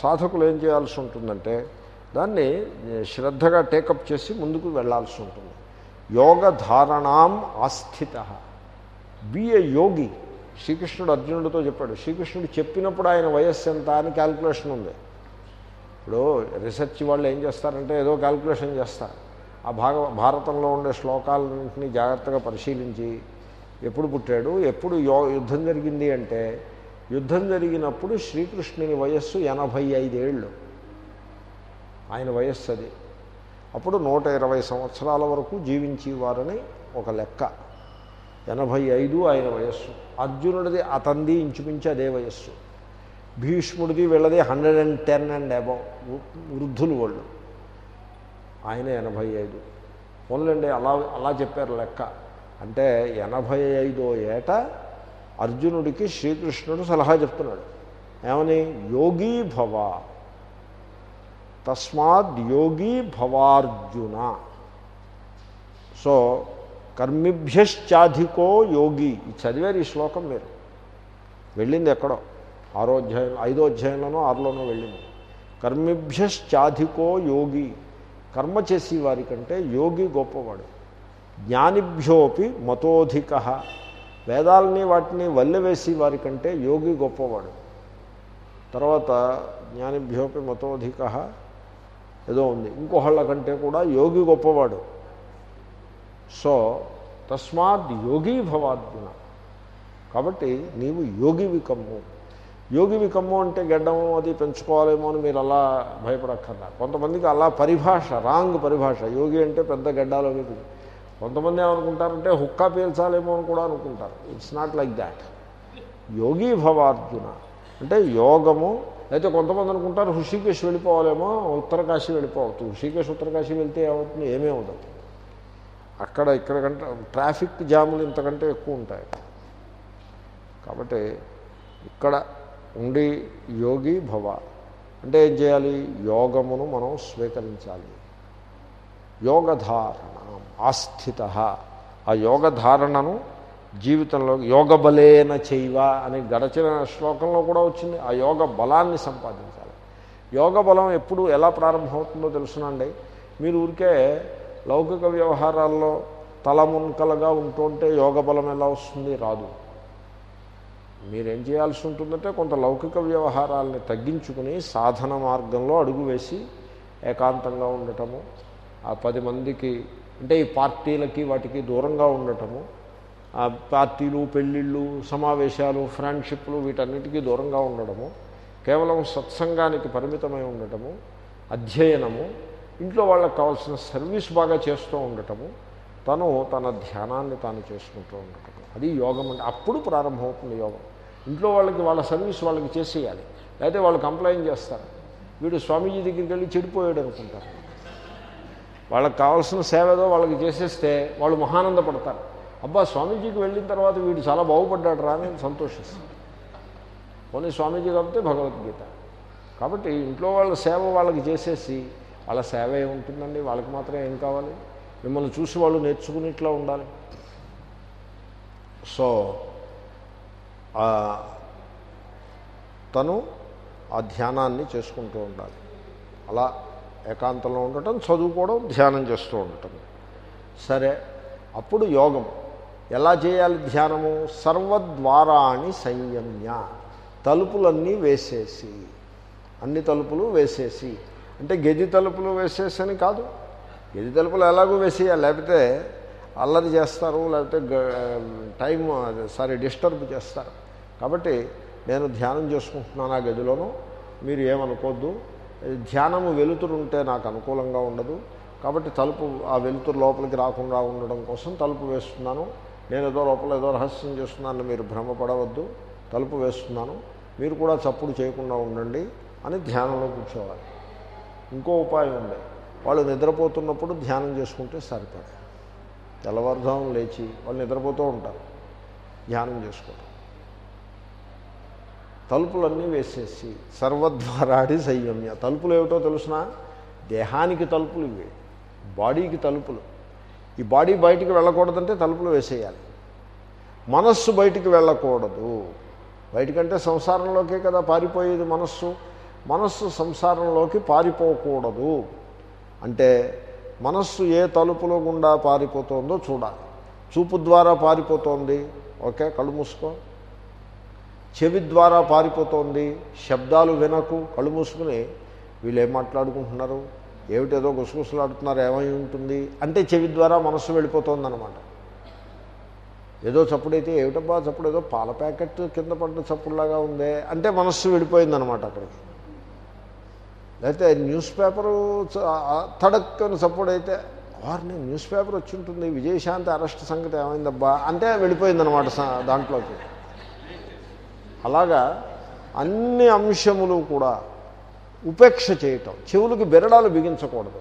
సాధకులు ఏం చేయాల్సి ఉంటుందంటే దాన్ని శ్రద్ధగా టేకప్ చేసి ముందుకు వెళ్ళాల్సి ఉంటుంది. యోగ ధారణాం ఆస్థిత. బి ఏ యోగి శ్రీకృష్ణుడు అర్జునుడితో చెప్పాడు. శ్రీకృష్ణుడు చెప్పినప్పుడు ఆయన వయస్సు ఎంత అని క్యాల్కులేషన్ ఉంది. ఇప్పుడు రీసెర్చ్ వాళ్ళు ఏం చేస్తారంటే ఏదో క్యాల్కులేషన్ చేస్తారు. ఆ భాగ భారతంలో ఉండే శ్లోకాలన్నింటినీ జాగ్రత్తగా పరిశీలించి ఎప్పుడు పుట్టాడు ఎప్పుడు యో యుద్ధం జరిగింది అంటే యుద్ధం జరిగినప్పుడు శ్రీకృష్ణుని వయస్సు ఎనభై ఐదేళ్ళు ఆయన వయస్సు అది. అప్పుడు నూట ఇరవై సంవత్సరాల వరకు జీవించేవారని ఒక లెక్క. ఎనభై ఐదు ఆయన వయస్సు. అర్జునుడిది అతంది ఇంచుమించు అదే వయస్సు. భీష్ముడిది వీళ్ళది hundred and ten and above వృద్ధులు వాళ్ళు. ఆయన ఎనభై ఐదు. పోన్లండి అలా అలా చెప్పారు లెక్క. అంటే ఎనభై ఐదో ఏట అర్జునుడికి శ్రీకృష్ణుడు సలహా చెప్తున్నాడు. ఏమని? యోగీ భవ. తస్మాత్ యోగీ భవార్జున. సో కర్మిభ్యశ్చాధికో యోగి. చదివారు ఈ శ్లోకం మీరు. వెళ్ళింది ఎక్కడో. ఆరో అధ్యాయం ఐదో అధ్యాయంలోనో ఆరులోనో వెళ్ళింది. కర్మిభ్యశ్చాధికో యోగి. కర్మ చేసేవారి కంటే యోగి గొప్పవాడు. జ్ఞానిభ్యోపి మతోధిక. వేదాలని వాటిని వల్లెవేసి వారి కంటే యోగి గొప్పవాడు. తర్వాత జ్ఞానిభ్యోపి మతోధిక. ఏదో ఉంది. ఇంకోహళ్ళ కంటే కూడా యోగి గొప్పవాడు. సో తస్మాత్ యోగి భవార్జున కాబట్టి నీవు యోగివి కమ్ము. యోగివి కమ్ము అంటే గడ్డము అది పెంచుకోవాలేమో అని మీరు అలా భయపడక్కర్లా. కొంతమందికి అలా పరిభాష రాంగ్ పరిభాష. యోగి అంటే పెద్ద గడ్డాలు అవి కొంతమంది ఏమనుకుంటారంటే హుక్కా పీల్చాలేమో అని కూడా అనుకుంటారు. ఇట్స్ నాట్ లైక్ దాట్ యోగి భవార్జున అంటే యోగము అయితే కొంతమంది అనుకుంటారు హృషికేశ్ వెళ్ళిపోవాలేమో ఉత్తరకాశీ వెళ్ళిపోవచ్చు హృషికేశ్ ఉత్తరకాశీ వెళ్తే ఏమవుతుంది? ఏమీ అవుతుంది అక్కడ ఇక్కడ కంటే ట్రాఫిక్ జాములు ఇంతకంటే ఎక్కువ ఉంటాయి. కాబట్టి ఇక్కడ ఉండి యోగి భవ. అంటే ఏం చేయాలి? యోగమును మనం స్వీకరించాలి. యోగధారణ ఆస్థిత. ఆ యోగధారణను జీవితంలో యోగ బలేన చేయవ అని గడచిన శ్లోకంలో కూడా వచ్చింది. ఆ యోగ బలాన్ని సంపాదించాలి. యోగ బలం ఎప్పుడు ఎలా ప్రారంభమవుతుందో తెలుసునండి మీరు ఊరికే లౌకిక వ్యవహారాల్లో తలమునకలుగా ఉంటుంటే యోగ బలం ఎలా వస్తుంది? రాదు. మీరేం చేయాల్సి ఉంటుందంటే కొంత లౌకిక వ్యవహారాలని తగ్గించుకుని సాధన మార్గంలో అడుగు వేసి ఏకాంతంగా ఉండటము ఆ పది మందికి అంటే ఈ పార్టీలకి వాటికి దూరంగా ఉండటము ఆ పార్టీలు పెళ్ళిళ్ళు సమావేశాలు ఫ్రెండ్షిప్లు వీటన్నిటికీ దూరంగా ఉండడము కేవలం సత్సంగానికి పరిమితమై ఉండటము అధ్యయనము ఇంట్లో వాళ్ళకి కావాల్సిన సర్వీస్ బాగా చేస్తూ ఉండటము తను తన ధ్యానాన్ని తాను చేసుకుంటూ ఉండటం అది యోగం అంటే అప్పుడు ప్రారంభమవుతుంది యోగం. ఇంట్లో వాళ్ళకి వాళ్ళ సర్వీస్ వాళ్ళకి చేసేయాలి. లేకపోతే వాళ్ళు కంప్లైంట్ చేస్తారు. వీడు స్వామీజీ దగ్గరికి వెళ్ళి చెడిపోయాడు అనుకుంటారు. వాళ్ళకి కావాల్సిన సేవ ఏదో వాళ్ళకి చేసేస్తే వాళ్ళు మహానందపడతారు. అబ్బా స్వామీజీకి వెళ్ళిన తర్వాత వీడు చాలా బాగుపడ్డాడు రా అని సంతోషిస్తారు. పోనీ స్వామీజీ కాబట్టి భగవద్గీత. కాబట్టి ఇంట్లో వాళ్ళ సేవ వాళ్ళకి చేసేసి వాళ్ళ సేవ ఏముంటుందండి? వాళ్ళకి మాత్రం ఏం కావాలి? మిమ్మల్ని చూసి వాళ్ళు నేర్చుకునేట్లా ఉండాలి. సో తను ఆ ధ్యానాన్ని చేసుకుంటూ ఉండాలి. అలా ఏకాంతంలో ఉండటం చదువుకోవడం ధ్యానం చేస్తూ ఉండటం. సరే అప్పుడు యోగం. ఎలా చేయాలి ధ్యానము? సర్వద్వారాన్ని సంయమ్య. తలుపులన్నీ వేసేసి. అన్ని తలుపులు వేసేసి. అంటే గది తలుపులు వేసేసి అని కాదు. గది తలుపులు ఎలాగో వేసేయాలి. లేకపోతే అల్లరి చేస్తారు లేకపోతే టైం సారీ డిస్టర్బ్ చేస్తారు. కాబట్టి నేను ధ్యానం చేసుకుంటున్నాను ఆ గదిలోనూ. మీరు ఏమనుకోవద్దు ధ్యానము వెలుతురు ఉంటే నాకు అనుకూలంగా ఉండదు. కాబట్టి తలుపు ఆ వెలుతురు లోపలికి రాకుండా ఉండడం కోసం తలుపు వేస్తున్నాను. నేను ఏదో లోపల ఏదో రహస్యం చేస్తున్నాను మీరు భ్రమపడవద్దు. తలుపు వేస్తున్నాను. మీరు కూడా చప్పుడు చేయకుండా ఉండండి అని ధ్యానంలో కూర్చోవాలి. ఇంకో ఉపాయం ఉంది. వాళ్ళు నిద్రపోతున్నప్పుడు ధ్యానం చేసుకుంటే సరిపడే తెల్లవారుజాము లేచి వాళ్ళు నిద్రపోతూ ఉంటారు. ధ్యానం చేసుకోవడం తలుపులన్నీ వేసేసి సర్వద్వారాడి సంయమ్య. తలుపులు ఏమిటో తెలుసిన? దేహానికి తలుపులు ఇవి. బాడీకి తలుపులు. ఈ బాడీ బయటికి వెళ్ళకూడదంటే తలుపులు వేసేయాలి. మనస్సు బయటికి వెళ్ళకూడదు. బయటికంటే సంసారంలోకే కదా పారిపోయేది మనస్సు. మనస్సు సంసారంలోకి పారిపోకూడదు. అంటే మనస్సు ఏ తలుపులో గుండా పారిపోతుందో చూడాలి. చూపు ద్వారా పారిపోతోంది. ఓకే కళ్ళు మూసుకో. చెవి ద్వారా పారిపోతోంది శబ్దాలు వినకు కళ్ళు మూసుకుని వీళ్ళు ఏం మాట్లాడుకుంటున్నారు? ఏమిటేదో గుసగుసలాడుతున్నారు ఏమై ఉంటుంది? అంటే చెవి ద్వారా మనస్సు వెళ్ళిపోతుందన్నమాట. ఏదో చప్పుడైతే ఏమిటబ్బా చప్పుడు? ఏదో పాల ప్యాకెట్ కింద పడ్డ చప్పుడులాగా ఉందే. అంటే మనస్సు వెళ్ళిపోయిందనమాట అక్కడికి లేకపోతే న్యూస్ పేపరు తడక్కని చప్పుడైతే వారిని న్యూస్ పేపర్ వచ్చి ఉంటుంది విజయశాంతి అరెస్ట్ సంగతి ఏమైందబ్బా? అంటే వెళ్ళిపోయిందనమాట స- దాంట్లోకి. అలాగా అన్ని అంశములు కూడా ఉపేక్ష చేయటం. చెవులకి బెరడాలు బిగించకూడదు.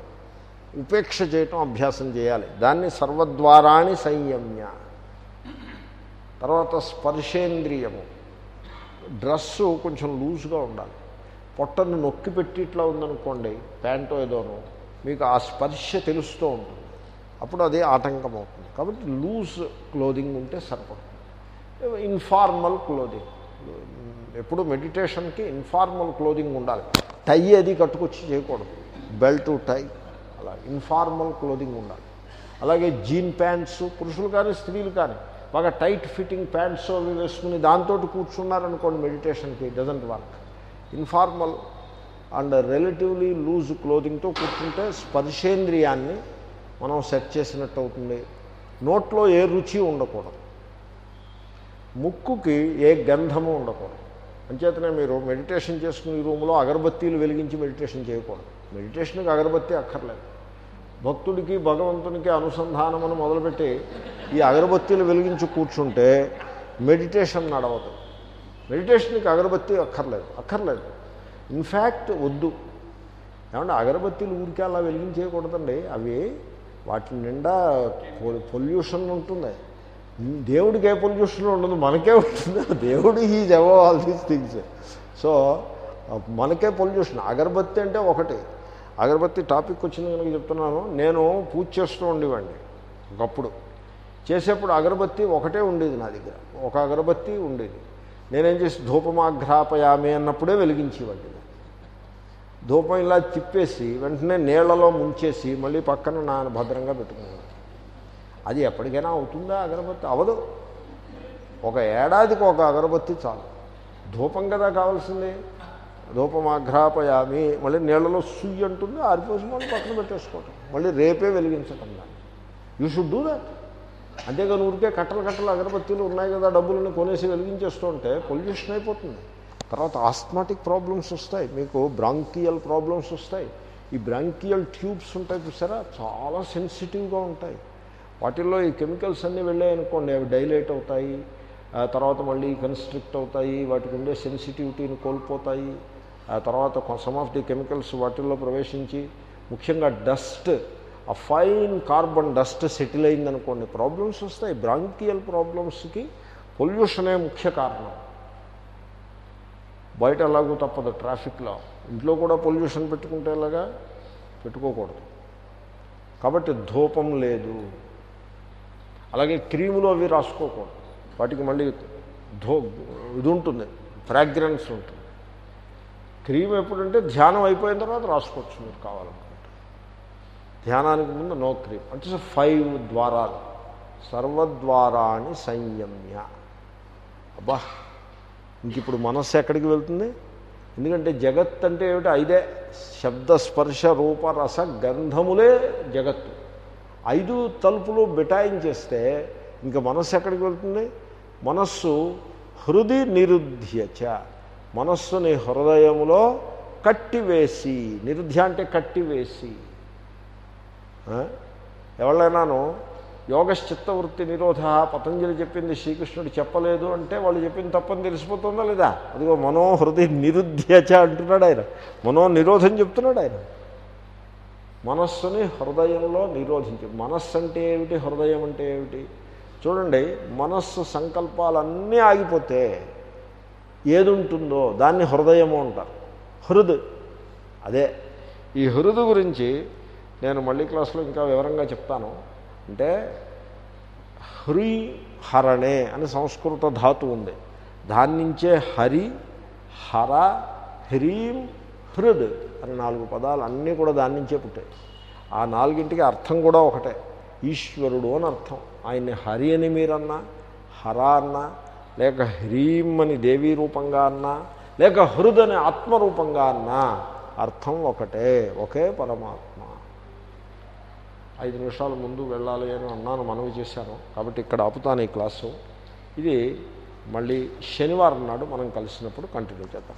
ఉపేక్ష చేయటం అభ్యాసం చేయాలి. దాన్ని సర్వద్వారాణి సంయమ్య. తర్వాత స్పర్శేంద్రియము. డ్రస్సు కొంచెం లూజ్గా ఉండాలి. పొట్టను నొక్కి పెట్టి ఇట్లా ఉందనుకోండి ప్యాంటో ఏదోనో మీకు ఆ స్పర్శ తెలుస్తూ ఉంటుంది. అప్పుడు అది ఆటంకం అవుతుంది కాబట్టి లూజ్ క్లోదింగ్ ఉంటే సరిపడుతుంది ఇన్ఫార్మల్ క్లోదింగ్. ఎప్పుడు మెడిటేషన్కి ఇన్ఫార్మల్ క్లోదింగ్ ఉండాలి. టై అది కట్టుకొచ్చి చేయకూడదు. బెల్ట్ టై అలా ఇన్ఫార్మల్ క్లోదింగ్ ఉండాలి. అలాగే జీన్ ప్యాంట్స్ పురుషులు కానీ స్త్రీలు కానీ బాగా టైట్ ఫిట్టింగ్ ప్యాంట్స్ అవి వేసుకుని దాంతో కూర్చున్నారనుకోండి మెడిటేషన్కి doesn't work informal and relatively loose క్లోదింగ్తో కూర్చుంటే స్పర్శేంద్రియాన్ని మనం సెట్ చేసినట్టు అవుతుంది. నోట్లో ఏ రుచి ఉండకూడదు. ముక్కుకి ఏ గంధము ఉండకూడదు. అంచేతనే మీరు మెడిటేషన్ చేసుకునే రూమ్లో అగరబత్తీలు వెలిగించి మెడిటేషన్ చేయకూడదు. మెడిటేషన్కి అగరబత్తి అక్కర్లేదు. భక్తుడికి భగవంతునికి అనుసంధానమని మొదలుపెట్టి ఈ అగరబత్తీలు వెలిగించి కూర్చుంటే మెడిటేషన్ నడవదు. మెడిటేషన్కి అగరబత్తి అక్కర్లేదు. అక్కర్లేదు. ఇన్ఫ్యాక్ట్ వద్దు. ఏమంటే అగరబత్తీలు ఊరికే అలా వెలిగించేయకూడదండి. అవి వాటి నిండా పొల్యూషన్ ఉంటుంది. దేవుడికి ఏ పొల్యూషన్ ఉండదు మనకే ఉంటుంది. దేవుడు ఈజ్ ఎవో ఆల్ దీస్ థింగ్స్ సో మనకే పొల్యూషన్ అగరబత్తి అంటే ఒకటి. అగరబత్తి టాపిక్ వచ్చింది కనుక చెప్తున్నాను. నేను పూజ చేస్తూ ఉండేవాడిని ఒకప్పుడు. చేసేప్పుడు అగరబత్తి ఒకటే ఉండేది నా దగ్గర. ఒక అగరబత్తి ఉండేది. నేనేం చేసి ధూపమాఘ్రాపయామి అన్నప్పుడే వెలిగించేవాడిని. ధూపం ఇలా తిప్పేసి వెంటనే నీళ్ళలో ముంచేసి మళ్ళీ పక్కన నా భద్రంగా పెట్టుకున్నాను అది ఎప్పటికైనా అవుతుందా అగరబత్తి? అవదు. ఒక ఏడాదికి ఒక అగరబత్తి చాలు. ధూపం కదా కావాల్సింది. ధూపం అఘ్రాపయామి మళ్ళీ నీళ్ళలో సుయ్యి అంటుంది ఆరిపోసి మళ్ళీ పక్కన పెట్టేసుకోవటం. మళ్ళీ రేపే వెలిగించటం దాన్ని. యూ షుడ్ డూ దాట్ అంతేగాని ఊరికే కట్టలు కట్టలు అగరబత్తీలు ఉన్నాయి కదా డబ్బులను కొనేసి వెలిగించేస్తూ ఉంటే పొల్యూషన్ అయిపోతుంది. తర్వాత ఆస్మాటిక్ ప్రాబ్లమ్స్ వస్తాయి. మీకు బ్రాంకియల్ ప్రాబ్లమ్స్ వస్తాయి. ఈ బ్రాంకియల్ ట్యూబ్స్ ఉంటాయి చూసారా? చాలా సెన్సిటివ్గా ఉంటాయి. వాటిల్లో ఈ కెమికల్స్ అన్నీ వెళ్ళాయి అనుకోండి అవి డైలేట్ అవుతాయి ఆ తర్వాత మళ్ళీ కన్స్ట్రిక్ట్ అవుతాయి వాటికి ఉండే సెన్సిటివిటీని కోల్పోతాయి ఆ తర్వాత సమ్ ఆఫ్ ది కెమికల్స్ వాటిల్లో ప్రవేశించి ముఖ్యంగా డస్ట్ ఆ ఫైన్ కార్బన్ డస్ట్ సెటిల్ అయిందనుకోండి ప్రాబ్లమ్స్ వస్తాయి. బ్రాంకియల్ ప్రాబ్లమ్స్కి పొల్యూషనే ముఖ్య కారణం. బయట ఎలాగో తప్పదు ట్రాఫిక్లో ఇంట్లో కూడా పొల్యూషన్ పెట్టుకుంటేలాగా పెట్టుకోకూడదు. కాబట్టి ధూపం లేదు. అలాగే క్రీములు అవి రాసుకోకూడదు. వాటికి మళ్ళీ ధో ఇది ఉంటుంది ఫ్రాగ్రెన్స్ ఉంటుంది. క్రీమ్ ఎప్పుడంటే ధ్యానం అయిపోయిన తర్వాత రాసుకోవచ్చు మీరు కావాలనుకుంటే. ధ్యానానికి ముందు నో క్రీమ్. అంటే ఫైవ్ ద్వారాలు. సర్వద్వారాన్ని సంయమ్య. అబ్బా ఇంక ఇప్పుడు మనస్సు ఎక్కడికి వెళ్తుంది? ఎందుకంటే జగత్ అంటే ఏమిటి? ఐదే. శబ్ద స్పర్శ రూప రస గంధములే జగత్తు. ఐదు తలుపులు బిటాయించేస్తే ఇంకా మనస్సు ఎక్కడికి వెళ్తుంది? మనస్సు హృది నిరుధ్యచ మనస్సుని హృదయములో కట్టివేసి నిరుధ్య అంటే కట్టివేసి. ఎవళ్ళైనాను? యోగశ్చిత్తవృత్తి నిరోధ పతంజలి చెప్పింది శ్రీకృష్ణుడు చెప్పలేదు అంటే వాళ్ళు చెప్పింది తప్పని తెలిసిపోతుందా లేదా? అదిగో మనోహృది నిరుధ్యచ అంటున్నాడు ఆయన. మనో నిరోధం చెప్తున్నాడు ఆయన. మనస్సుని హృదయంలో నిరోధించి. మనస్సు అంటే ఏమిటి? హృదయం అంటే ఏమిటి? చూడండి మనస్సు సంకల్పాలన్నీ ఆగిపోతే ఏది ఉంటుందో దాన్ని హృదయము అంటారు. హృద్. అదే. ఈ హృదు గురించి నేను మళ్ళీ క్లాస్లో ఇంకా వివరంగా చెప్తాను. అంటే హ్రీ హరణే అని సంస్కృత ధాతు ఉంది. దాని నుంచే హరి హర హ్రీం హృద్ అని నాలుగు పదాలు అన్నీ కూడా దాని నుంచే పుట్టాయి. ఆ నాలుగింటికి అర్థం కూడా ఒకటే. ఈశ్వరుడు అని అర్థం. ఆయన్ని హరి అని మీరన్నా హర అన్నా లేక హ్రీం అని దేవీ రూపంగా అన్నా లేక హృద్ అని ఆత్మరూపంగా అన్నా అర్థం ఒకటే. ఒకే పరమాత్మ. ఐదు నిమిషాల ముందు వెళ్ళాలి అని అన్నాను మనవి చేశాను. కాబట్టి ఇక్కడ ఆపుతాను ఈ క్లాసు. ఇది మళ్ళీ శనివారం నాడు మనం కలిసినప్పుడు కంటిన్యూ చేద్దాం.